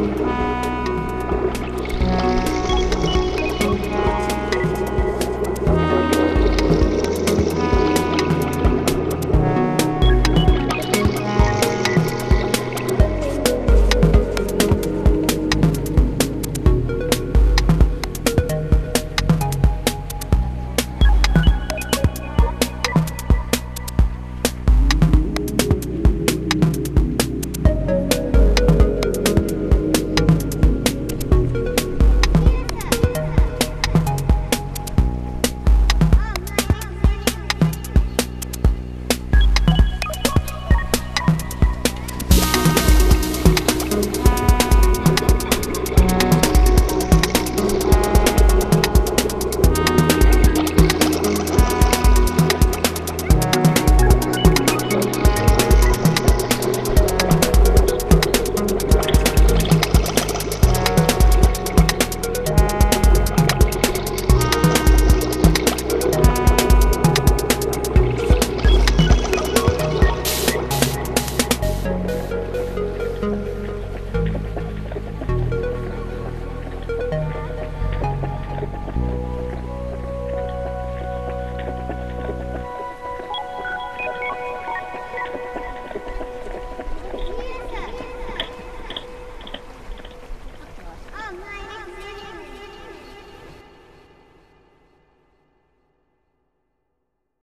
Música